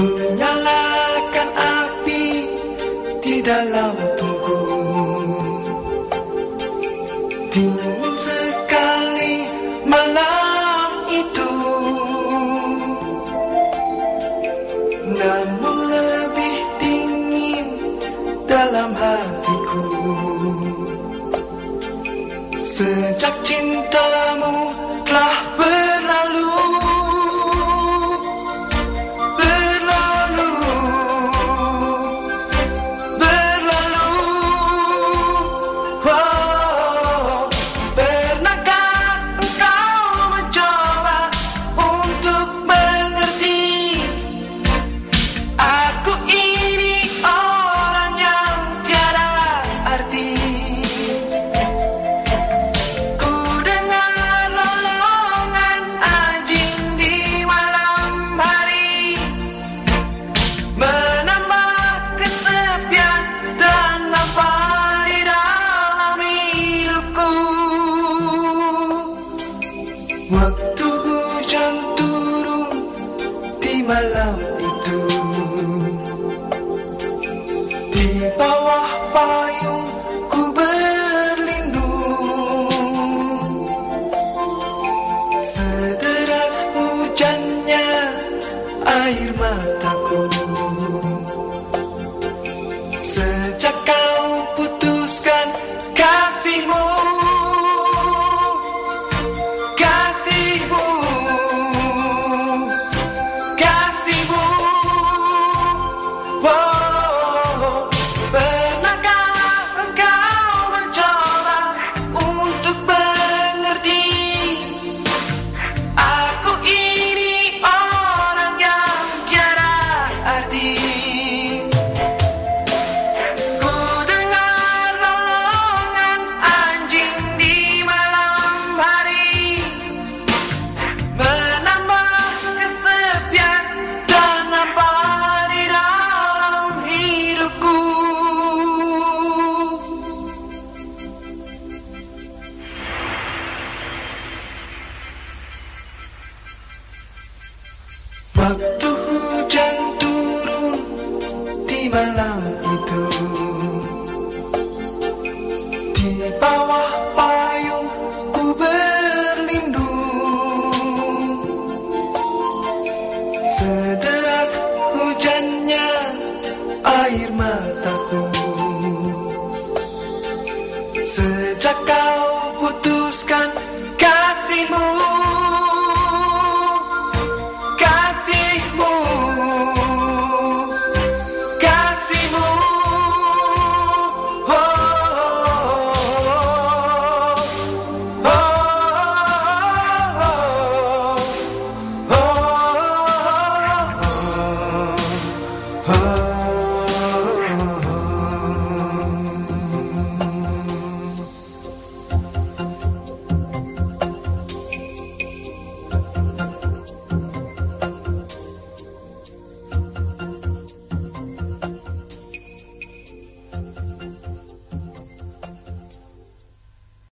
Ku nyalakan api di dalam tungku Dingin sekali malam itu. Namun lebih dingin dalam hatiku. Sejak cinta malam itu. Di bawah payung ku berlindung. Sederas hujannya air mataku. Waktu hujan turun di malam itu. Di bawah payung ku berlindung. Sederas hujannya air mataku. Sejak kau putuskan